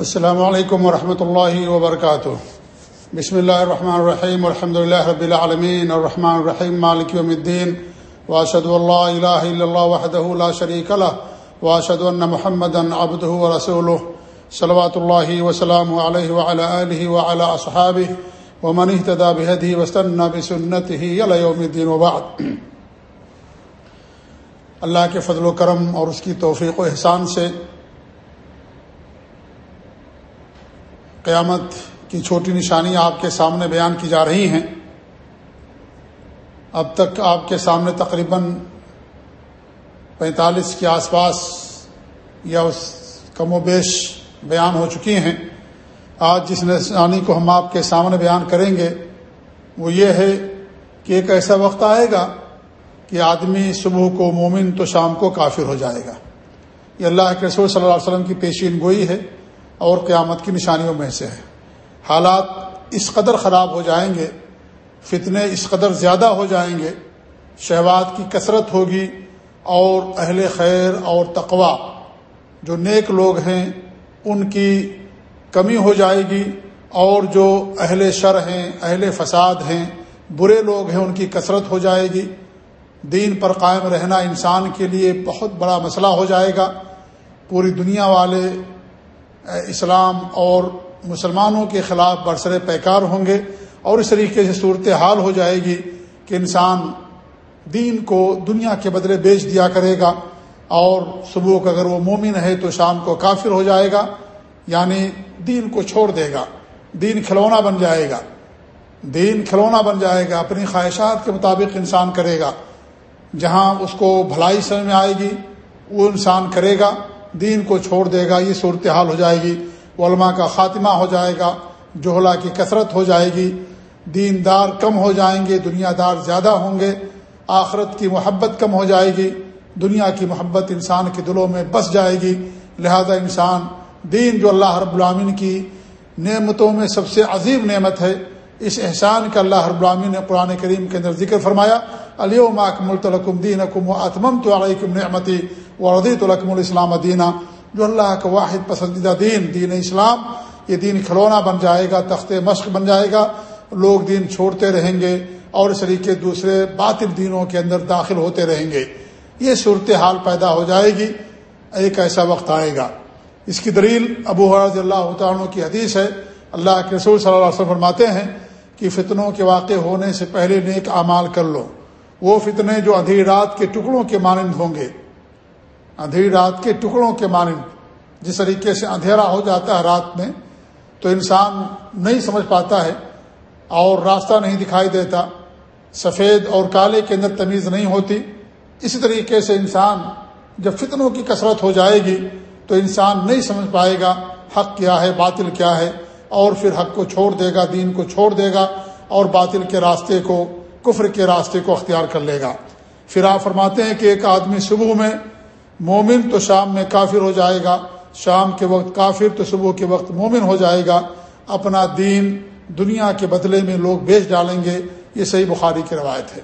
السلام علیکم ورحمۃ اللہ وبرکاتہ۔ بسم اللہ الرحمن الرحیم الحمد لله رب العالمین، الرحمن الرحیم، مالک یوم الدین واشهد ان لا اله الا الله وحده لا شريك له واشهد ان محمدا عبده ورسوله صلوات الله وسلامه عليه وعلى اله وعلى اصحابه ومن اهتدى بهديه واستنى بسنته الى يوم الدين وبعد۔ اللہ کے فضل و کرم اور اس کی توفیق و احسان سے قیامت کی چھوٹی نشانیاں آپ کے سامنے بیان کی جا رہی ہیں۔ اب تک آپ کے سامنے تقریباً پینتالیس کے آس پاس یا اس کم و بیش بیان ہو چکی ہیں۔ آج جس نشانی کو ہم آپ کے سامنے بیان کریں گے، وہ یہ ہے کہ ایک ایسا وقت آئے گا کہ آدمی صبح کو مومن تو شام کو کافر ہو جائے گا۔ یہ اللہ کے رسول صلی اللہ علیہ وسلم کی پیشین گوئی ہے۔ اور قیامت کی نشانیوں میں سے ہے حالات اس قدر خراب ہو جائیں گے، فتنے اس قدر زیادہ ہو جائیں گے، شہوات کی کثرت ہوگی اور اہل خیر اور تقوا جو نیک لوگ ہیں، ان کی کمی ہو جائے گی اور جو اہل شر ہیں، اہل فساد ہیں، برے لوگ ہیں، ان کی کثرت ہو جائے گی۔ دین پر قائم رہنا انسان کے لیے بہت بڑا مسئلہ ہو جائے گا۔ پوری دنیا والے اسلام اور مسلمانوں کے خلاف برسر پیکار ہوں گے اور اس طریقے سے صورت حال ہو جائے گی کہ انسان دین کو دنیا کے بدلے بیچ دیا کرے گا اور صبح کو اگر وہ مومن ہے تو شام کو کافر ہو جائے گا یعنی دین کو چھوڑ دے گا، دین کھلونا بن جائے گا، دین کھلونا بن جائے گا، اپنی خواہشات کے مطابق انسان کرے گا، جہاں اس کو بھلائی سمجھ میں آئے گی، وہ انسان کرے گا۔ دین کو چھوڑ دے گا، یہ صورتحال ہو جائے گی، علماء کا خاتمہ ہو جائے گا جوہلا کی کثرت ہو جائے گی دین دار کم ہو جائیں گے، دنیا دار زیادہ ہوں گے، آخرت کی محبت کم ہو جائے گی، دنیا کی محبت انسان کے دلوں میں بس جائے گی۔ لہذا انسان، دین جو اللہ رب العامن کی نعمتوں میں سب سے عظیم نعمت ہے اس احسان کا اللہ رب العامن نے قرآن کریم کے اندر ذکر فرمایا علیہ اکم الطلکم دین اکم و اطمم تو علیکم نعمتی و ردیۃ الکم الاسلام دینہ جو اللہ کا واحد پسندیدہ دین دین اسلام، یہ دین کھلونا بن جائے گا تخت مشق بن جائے گا، لوگ دین چھوڑتے رہیں گے اور اس طریقے دوسرے باطل دینوں کے اندر داخل ہوتے رہیں گے۔ یہ صورت حال پیدا ہو جائے گی، ایک ایسا وقت آئے گا۔ اس کی دلیل ابو حرض اللہ عنہ کی حدیث ہے۔ اللہ کے رسول صلی اللہ علیہ وسلم فرماتے ہیں کہ فتنوں کے واقع ہونے سے پہلے نیک اعمال کر لو۔ وہ فتنے جو ادھی رات کے ٹکڑوں کے مانند ہوں گے۔ اندھیری رات کے ٹکڑوں کے مانند۔ جس طریقے سے اندھیرا ہو جاتا ہے رات میں، تو انسان نہیں سمجھ پاتا ہے اور راستہ نہیں دکھائی دیتا۔ سفید اور کالے کے اندر تمیز نہیں ہوتی۔ اسی طریقے سے انسان جب فتنوں کی کثرت ہو جائے گی، تو انسان نہیں سمجھ پائے گا حق کیا ہے، باطل کیا ہے۔ اور پھر حق کو چھوڑ دے گا، دین کو چھوڑ دے گا اور باطل کے راستے کو، کفر کے راستے کو اختیار کر لے گا۔ پھر آپ فرماتے ہیں کہ ایک آدمی صبح میں مومن تو شام میں کافر ہو جائے گا، شام کے وقت کافر تو صبح کے وقت مومن ہو جائے گا۔ اپنا دین دنیا کے بدلے میں لوگ بیچ ڈالیں گے، یہ صحیح بخاری کی روایت ہے۔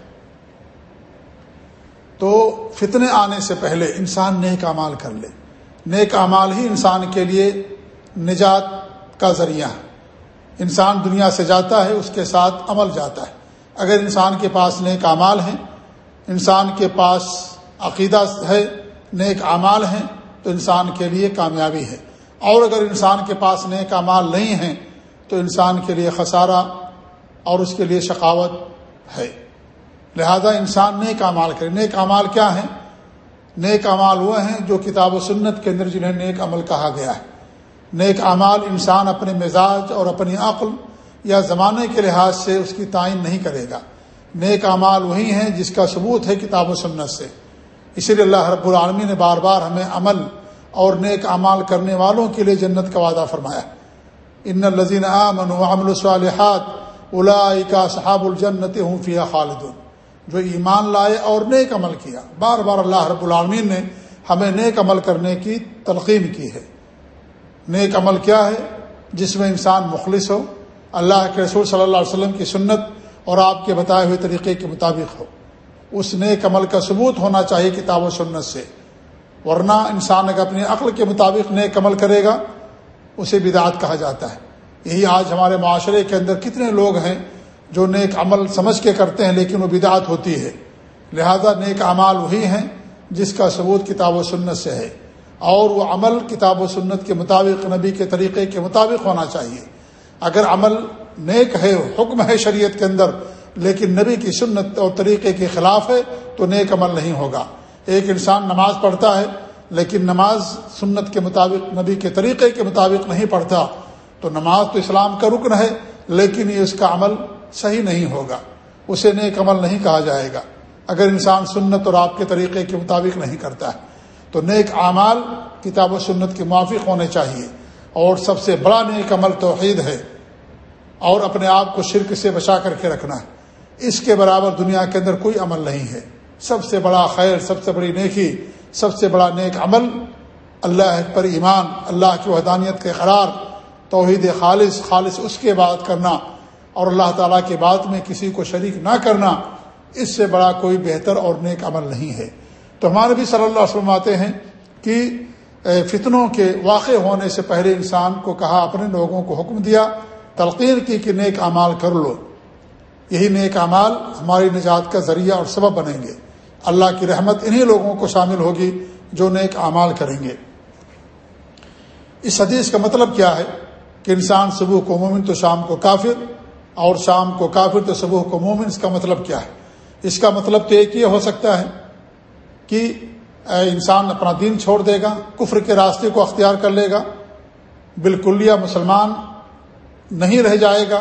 تو فتنے آنے سے پہلے انسان نیک امال کر لے۔ نیک امال ہی انسان کے لیے نجات کا ذریعہ ہے۔ انسان دنیا سے جاتا ہے، اس کے ساتھ عمل جاتا ہے۔ اگر انسان کے پاس نیک امال ہیں، انسان کے پاس عقیدہ ہے، نیک اعمال ہیں، تو انسان کے لیے کامیابی ہے۔ اور اگر انسان کے پاس نیک اعمال نہیں ہیں، تو انسان کے لیے خسارہ اور اس کے لیے شقاوت ہے۔ لہذا انسان نیک اعمال کرے۔ نیک اعمال کیا ہیں؟ نیک اعمال وہ ہیں جو کتاب و سنت کے اندر جنہیں نیک عمل کہا گیا ہے۔ نیک اعمال انسان اپنے مزاج اور اپنی عقل یا زمانے کے لحاظ سے اس کی تعین نہیں کرے گا۔ نیک اعمال وہی ہیں جس کا ثبوت ہے کتاب و سنت سے۔ اسی لیے اللہ رب العالمی نے بار بار ہمیں عمل اور نیک اعمال کرنے والوں کے لیے جنت کا وعدہ فرمایا۔ ان الزین امن وحمل الصالحات الا صحاب الجنت ہوں فیا خالدون۔ جو ایمان لائے اور نیک عمل کیا۔ بار بار اللہ رب العالمین نے ہمیں نیک عمل کرنے کی تلقین کی ہے۔ نیک عمل کیا ہے، جس میں انسان مخلص ہو، اللہ کے رسول صلی اللہ علیہ وسلم کی سنت اور آپ کے بتائے ہوئے طریقے کے مطابق ہو۔ اس نیک عمل کا ثبوت ہونا چاہیے کتاب و سنت سے۔ ورنہ انسان اگر اپنی عقل کے مطابق نیک عمل کرے گا، اسے بدعت کہا جاتا ہے۔ یہی آج ہمارے معاشرے کے اندر کتنے لوگ ہیں جو نیک عمل سمجھ کے کرتے ہیں، لیکن وہ بدعت ہوتی ہے۔ لہذا نیک اعمال وہی ہیں جس کا ثبوت کتاب و سنت سے ہے۔ اور وہ عمل کتاب و سنت کے مطابق نبی کے طریقے کے مطابق ہونا چاہیے۔ اگر عمل نیک ہے، حکم ہے شریعت کے اندر، لیکن نبی کی سنت اور طریقے کے خلاف ہے، تو نیک عمل نہیں ہوگا۔ ایک انسان نماز پڑھتا ہے، لیکن نماز سنت کے مطابق، نبی کے طریقے کے مطابق نہیں پڑھتا، تو نماز تو اسلام کا رکن ہے، لیکن یہ اس کا عمل صحیح نہیں ہوگا۔ اسے نیک عمل نہیں کہا جائے گا۔ اگر انسان سنت اور آپ کے طریقے کے مطابق نہیں کرتا ہے تو نیک اعمال کتاب و سنت کے موافق ہونے چاہیے۔ اور سب سے بڑا نیک عمل توحید ہے۔ اور اپنے آپ کو شرک سے بچا کر کے رکھنا۔ ہے اس کے برابر دنیا کے اندر کوئی عمل نہیں ہے۔ سب سے بڑا خیر، سب سے بڑی نیکی، سب سے بڑا نیک عمل اللہ پر ایمان، اللہ کی وحدانیت کے قرار، توحید خالص خالص اس کے بات کرنا۔ اور اللہ تعالیٰ کے بات میں کسی کو شریک نہ کرنا، اس سے بڑا کوئی بہتر اور نیک عمل نہیں ہے۔ تو ہمارے بھی صلی اللہ علیہ وسلم آتے ہیں کہ فتنوں کے واقع ہونے سے پہلے انسان کو کہا، اپنے لوگوں کو حکم دیا، تلقین کی کہ نیک اعمال کر لو۔ یہی نیک اعمال ہماری نجات کا ذریعہ اور سبب بنیں گے۔ اللہ کی رحمت انہی لوگوں کو شامل ہوگی جو نیک اعمال کریں گے۔ اس حدیث کا مطلب کیا ہے؟ کہ انسان صبح کو مومن تو شام کو کافر اور شام کو کافر تو صبح کو مومن، اس کا مطلب کیا ہے؟ اس کا مطلب تو ایک یہ ہو سکتا ہے۔ کہ انسان اپنا دین چھوڑ دے گا، کفر کے راستے کو اختیار کر لے گا، بالکل یا مسلمان نہیں رہ جائے گا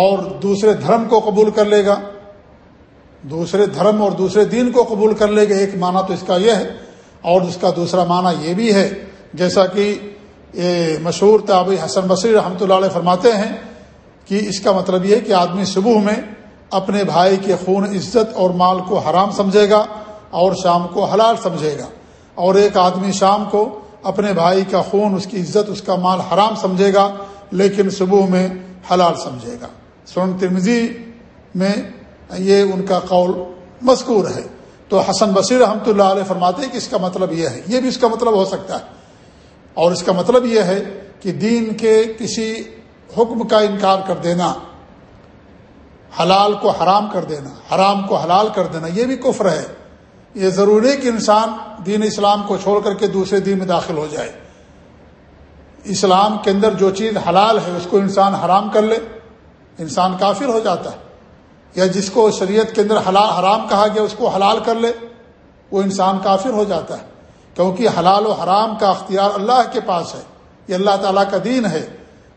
اور دوسرے دھرم کو قبول کر لے گا۔ دوسرے دھرم اور دوسرے دین کو قبول کر لے گا، ایک معنی تو اس کا یہ ہے اور اس کا دوسرا معنی یہ بھی ہے۔ جیسا کہ مشہور تابعی حسن بصیر رحمۃ اللہ علیہ فرماتے ہیں کہ اس کا مطلب یہ ہے کہ آدمی صبح میں اپنے بھائی کے خون عزت اور مال کو حرام سمجھے گا اور شام کو حلال سمجھے گا۔ اور ایک آدمی شام کو اپنے بھائی کا خون، اس کی عزت، اس کا مال حرام سمجھے گا، لیکن صبح میں حلال سمجھے گا۔ سون ترمزی میں یہ ان کا قول مذکور ہے۔ تو حسن بصیر رحمۃ اللہ علیہ فرماتے کہ اس کا مطلب یہ ہے۔ یہ بھی اس کا مطلب ہو سکتا ہے۔ اور اس کا مطلب یہ ہے کہ دین کے کسی حکم کا انکار کر دینا، حلال کو حرام کر دینا، حرام کو حلال کر دینا، یہ بھی کفر ہے۔ یہ ضروری کہ انسان دین اسلام کو چھوڑ کر کے دوسرے دین میں داخل ہو جائے۔ اسلام کے اندر جو چیز حلال ہے، اس کو انسان حرام کر لے، انسان کافر ہو جاتا ہے۔ یا جس کو شریعت کے اندر حلال، حرام کہا گیا، اس کو حلال کر لے، وہ انسان کافر ہو جاتا ہے۔ کیونکہ حلال و حرام کا اختیار اللہ کے پاس ہے۔ یہ اللہ تعالیٰ کا دین ہے۔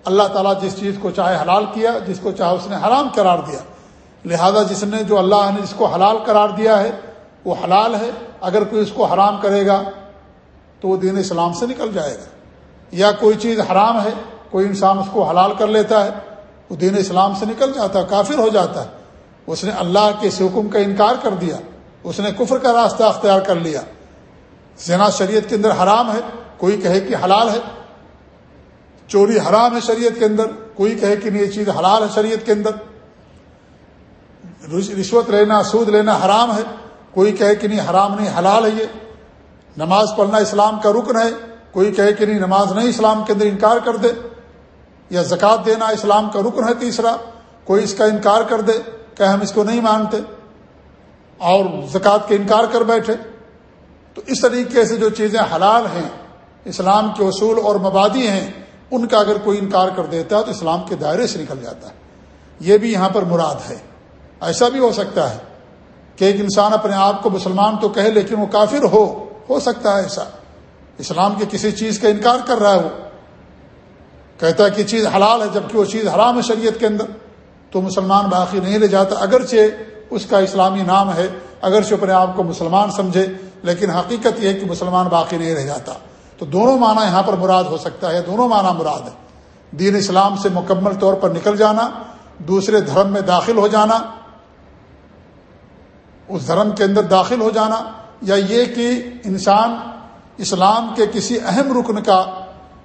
اللہ تعالیٰ جس چیز کو چاہے حلال کیا، جس کو چاہے اس نے حرام قرار دیا۔ لہذا جس نے، جو اللہ نے جس کو حلال قرار دیا ہے وہ حلال ہے، اگر کوئی اس کو حرام کرے گا تو وہ دین اسلام سے نکل جائے گا۔ یا کوئی چیز حرام ہے، کوئی انسان اس کو حلال کر لیتا ہے، وہ دین اسلام سے نکل جاتا ہے، کافر ہو جاتا ہے۔ اس نے اللہ کے اس حکم کا انکار کر دیا، اس نے کفر کا راستہ اختیار کر لیا۔ زنا شریعت کے اندر حرام ہے، کوئی کہے کہ حلال ہے۔ چوری حرام ہے شریعت کے اندر، کوئی کہے کہ نہیں یہ چیز حلال ہے شریعت کے اندر۔ رشوت لینا، سود لینا حرام ہے۔ کوئی کہے کہ نہیں حرام نہیں، حلال ہے یہ۔ نماز پڑھنا اسلام کا رکن ہے۔ کوئی کہے کہ نہیں نماز نہیں اسلام کے اندر انکار کر دے۔ یا زکوٰۃ دینا اسلام کا رکن ہے تیسرا، کوئی اس کا انکار کر دے، کہ ہم اس کو نہیں مانتے اور زکوٰۃ کے انکار کر بیٹھے۔ تو اس طریقے سے جو چیزیں حلال ہیں، اسلام کے اصول اور مبادی ہیں، ان کا اگر کوئی انکار کر دیتا ہے تو اسلام کے دائرے سے نکل جاتا۔ ہے یہ بھی یہاں پر مراد ہے۔ ایسا بھی ہو سکتا ہے۔ کہ ایک انسان اپنے آپ کو مسلمان تو کہے لیکن وہ کافر ہو ہو سکتا ہے ایسا۔ اسلام کی کسی چیز کا انکار کر رہا ہے وہ۔ کہتا ہے کہ چیز حلال ہے، جبکہ وہ چیز حرام ہے شریعت کے اندر۔ تو مسلمان باقی نہیں لے جاتا۔ اگرچہ اس کا اسلامی نام ہے، اگرچہ اپنے آپ کو مسلمان سمجھے، لیکن حقیقت یہ ہے کہ مسلمان باقی نہیں رہ جاتا۔ تو دونوں معنی یہاں پر مراد ہو سکتا ہے، دونوں معنی مراد ہے دین اسلام سے مکمل طور پر نکل جانا، دوسرے دھرم میں داخل ہو جانا اس دھرم کے اندر داخل ہو جانا یا یہ کہ انسان اسلام کے کسی اہم رکن کا،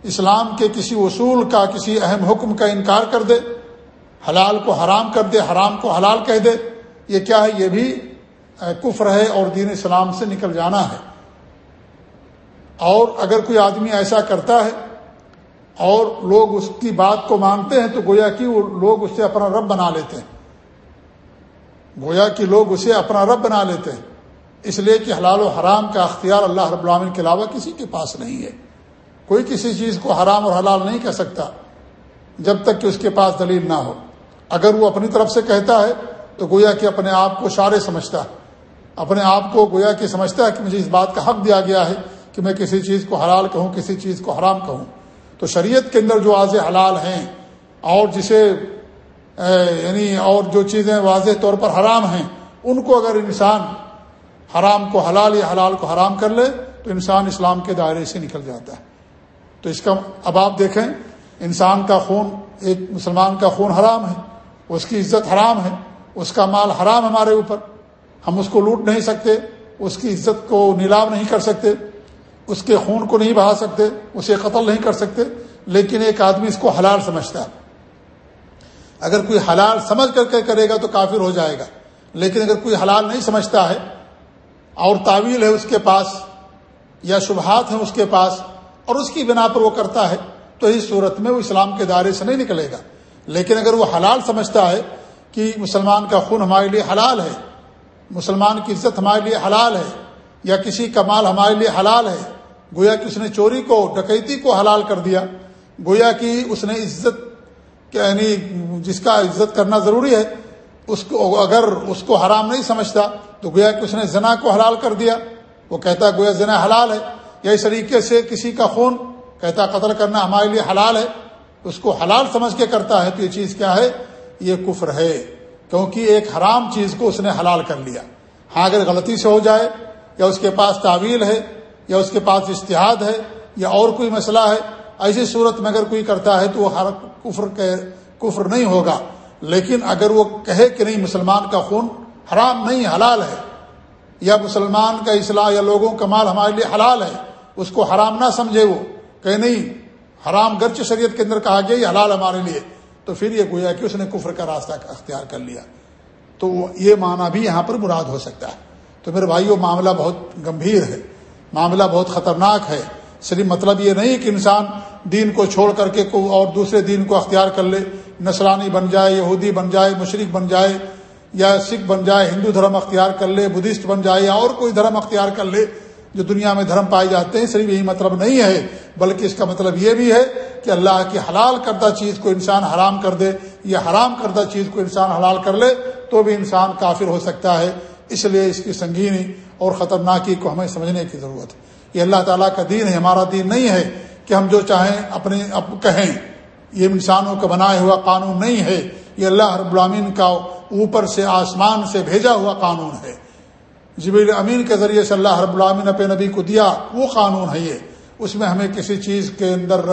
اسلام کے کسی اصول کا، کسی اہم حکم کا انکار کر دے، حلال کو حرام کر دے، حرام کو حلال کہہ دے، یہ کیا ہے؟ یہ بھی کفر ہے اور دین اسلام سے نکل جانا ہے۔ اور اگر کوئی آدمی ایسا کرتا ہے اور لوگ اس کی بات کو مانتے ہیں تو گویا کہ وہ لوگ اسے اپنا رب بنا لیتے ہیں۔ گویا کہ لوگ اسے اپنا رب بنا لیتے ہیں۔ اس لیے کہ حلال و حرام کا اختیار اللہ رب العامن کے علاوہ کسی کے پاس نہیں ہے۔ کوئی کسی چیز کو حرام اور حلال نہیں کہہ سکتا جب تک کہ اس کے پاس دلیل نہ ہو۔ اگر وہ اپنی طرف سے کہتا ہے تو گویا کہ اپنے آپ کو شارے سمجھتا ہے۔ اپنے آپ کو گویا کہ سمجھتا ہے کہ مجھے اس بات کا حق دیا گیا ہے کہ میں کسی چیز کو حلال کہوں، کسی چیز کو حرام کہوں۔ تو شریعت کے اندر جو واضح حلال ہیں اور جسے یعنی اور جو چیزیں واضح طور پر حرام ہیں، ان کو اگر انسان حرام کو حلال یا حلال کو حرام کر لے، تو انسان اسلام کے دائرے سے نکل جاتا ہے۔ تو اس کا اب آپ دیکھیں، انسان کا خون، ایک مسلمان کا خون حرام ہے، اس کی عزت حرام ہے، اس کا مال حرام ہمارے اوپر۔ ہم اس کو لوٹ نہیں سکتے، اس کی عزت کو نیلام نہیں کر سکتے، اس کے خون کو نہیں بہا سکتے، اسے قتل نہیں کر سکتے، لیکن ایک آدمی اس کو حلال سمجھتا ہے۔ اگر کوئی حلال سمجھ کر کے کرے گا تو کافر ہو جائے گا۔ لیکن اگر کوئی حلال نہیں سمجھتا ہے اور تعویل ہے اس کے پاس یا شبہات ہیں اس کے پاس اور اس کی بنا پر وہ کرتا ہے تو اس صورت میں وہ اسلام کے دائرے سے نہیں نکلے گا۔ لیکن اگر وہ حلال سمجھتا ہے کہ مسلمان کا خون ہمارے لیے حلال ہے، مسلمان کی عزت ہمارے لیے حلال ہے، یا کسی کا مال ہمارے لیے حلال ہے، گویا کہ اس نے چوری کو، ڈکیتی کو حلال کر دیا، گویا کہ اس نے عزت یعنی جس کا عزت کرنا ضروری ہے، اس کو اگر اس کو حرام نہیں سمجھتا، تو گویا کہ اس نے زنا کو حلال کر دیا۔ وہ کہتا گویا زنا حلال ہے۔ یا اس طریقے سے کسی کا خون کہتا قتل کرنا ہمارے لیے حلال ہے۔ اس کو حلال سمجھ کے کرتا ہے تو یہ چیز کیا ہے؟ یہ کفر ہے۔ کیونکہ ایک حرام چیز کو اس نے حلال کر لیا۔ ہاں اگر غلطی سے ہو جائے، یا اس کے پاس تعویل ہے، یا اس کے پاس اشتہاد ہے، یا اور کوئی مسئلہ ہے ایسی صورت میں اگر کوئی کرتا ہے تو وہ ہر کفر کے کفر نہیں ہوگا۔ لیکن اگر وہ کہے کہ نہیں، مسلمان کا خون حرام نہیں، حلال ہے، یا مسلمان کا اصلاح یا لوگوں کا مال ہمارے لیے حلال ہے، اس کو حرام نہ سمجھے وہ، کہ نہیں، حرام گرچ شریعت کے اندر کہا گیا یہ حلال ہمارے لیے، تو پھر یہ گویا کہ اس نے کفر کا راستہ اختیار کر لیا۔ تو یہ معنی بھی یہاں پر مراد ہو سکتا ہے۔ تو میرے بھائی وہ معاملہ بہت گمبھیر ہے، معاملہ بہت خطرناک ہے۔ صرف مطلب یہ نہیں کہ انسان دین کو چھوڑ کر کے کو اور دوسرے دین کو اختیار کر لے نسلانی بن جائے، یہودی بن جائے مشرق بن جائے، یا سکھ بن جائے، ہندو دھرم اختیار کر لے، بدھسٹ بن جائے، یا اور کوئی دھرم اختیار کر لے جو دنیا میں دھرم پائے جاتے ہیں، صرف یہی مطلب نہیں ہے، بلکہ اس کا مطلب یہ بھی ہے کہ اللہ کی حلال کردہ چیز کو انسان حرام کر دے، یا حرام کردہ چیز کو انسان حلال کر لے، تو بھی انسان کافر ہو سکتا ہے۔ اس لیے اس کی سنگینی اور خطرناکی کو ہمیں سمجھنے کی ضرورت ہے۔ یہ اللہ تعالیٰ کا دین ہے، ہمارا دین نہیں ہے۔ کہ ہم جو چاہیں اپنے اب کہیں، یہ انسانوں کا بنایا ہوا قانون نہیں ہے، یہ اللہ رب العامین کا اوپر سے آسمان سے بھیجا ہوا قانون ہے۔ جبیل امین کے ذریعے سے اللہ رب العامن اپنے نبی کو دیا، وہ قانون ہے یہ۔ اس میں ہمیں کسی چیز کے اندر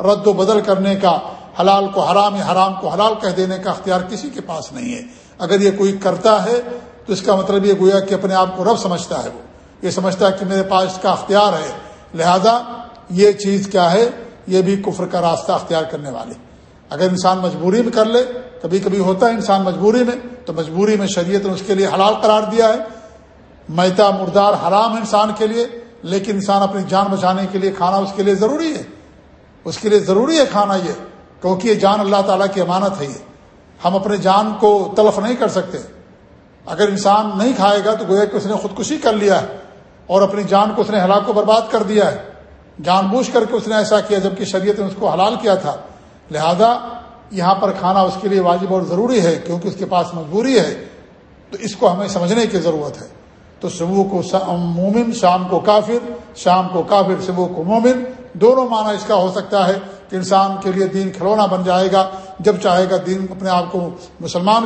رد و بدل کرنے کا، حلال کو حرام حرام کو حلال کہہ دینے کا اختیار کسی کے پاس نہیں ہے۔ اگر یہ کوئی کرتا ہے، تو اس کا مطلب یہ گویا کہ اپنے آپ کو رب سمجھتا ہے وہ۔ یہ سمجھتا ہے کہ میرے پاس اس کا اختیار ہے۔ لہذا یہ چیز کیا ہے؟ یہ بھی کفر کا راستہ اختیار کرنے والے۔ اگر انسان مجبوری میں کر لے، کبھی کبھی ہوتا ہے انسان مجبوری میں، تو مجبوری میں شریعت نے اس کے لیے حلال قرار دیا ہے۔ میتا مردار حرام انسان کے لیے، لیکن انسان اپنی جان بچانے کے لیے کھانا اس کے لیے ضروری ہے۔ اس کے لیے ضروری ہے کھانا یہ، کیونکہ یہ جان اللہ تعالیٰ کی امانت ہے یہ۔ ہم اپنے جان کو تلف نہیں کر سکتے۔ اگر انسان نہیں کھائے گا تو گویا کہ اس نے خودکشی کر لیا ہے اور اپنی جان کو اس نے ہلاک کو برباد کر دیا ہے۔ جان بوجھ کر کے اس نے ایسا کیا جبکہ شریعت نے اس کو حلال کیا تھا۔ لہذا یہاں پر کھانا اس کے لیے واجب اور ضروری ہے کیونکہ اس کے پاس مجبوری ہے۔ تو اس کو ہمیں سمجھنے کی ضرورت ہے۔ تو صبح کو مومن، شام کو کافر، شام کو کافر، صبح کو مومن۔ دونوں معنی اس کا ہو سکتا ہے کہ انسان کے لیے دین کھلونا بن جائے گا۔ جب چاہے گا دین اپنے آپ کو مسلمان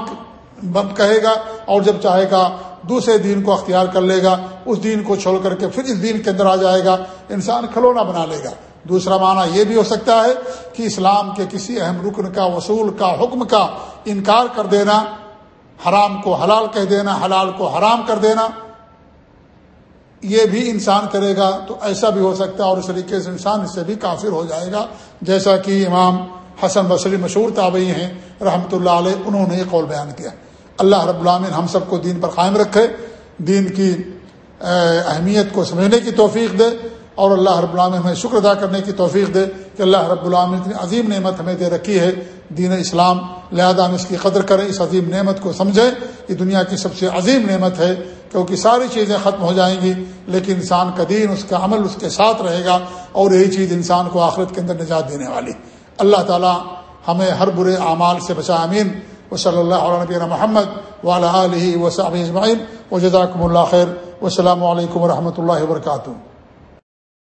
کہے گا اور جب چاہے گا دوسرے دین کو اختیار کر لے گا، اس دین کو چھوڑ کر کے پھر اس دین کے اندر آ جائے گا، انسان کھلونا بنا لے گا۔ دوسرا معنی یہ بھی ہو سکتا ہے کہ اسلام کے کسی اہم رکن کا، وصول کا، حکم کا انکار کر دینا، حرام کو حلال کہہ دینا، حلال کو حرام کر دینا، یہ بھی انسان کرے گا تو ایسا بھی ہو سکتا ہے اور اس طریقے سے انسان اس سے بھی کافر ہو جائے گا۔ جیسا کہ امام حسن بصری مشہور تابعی ہیں رحمۃ اللہ علیہ، انہوں نے یہ قول بیان کیا۔ اللہ رب العامن ہم سب کو دین پر قائم رکھے، دین کی اہمیت کو سمجھنے کی توفیق دے اور اللہ رب العالمین ہمیں شکر ادا کرنے کی توفیق دے کہ اللہ رب العالمین اتنی عظیم نعمت ہمیں دے رکھی ہے۔ دین اسلام لہذا ہم اس کی قدر کریں، اس عظیم نعمت کو سمجھیں۔ یہ دنیا کی سب سے عظیم نعمت ہے کیونکہ ساری چیزیں ختم ہو جائیں گی، لیکن انسان کا دین، اس کا عمل، اس کے ساتھ رہے گا اور یہی چیز انسان کو آخرت کے اندر نجات دینے والی۔ اللہ تعالیٰ ہمیں ہر برے اعمال سے بچا امین و صلی اللہ علیہ نبینا محمد ولا علیہ وصحب اجمعین و جزاکم اللہ خیر و علیکم و رحمۃ اللہ وبرکاتہ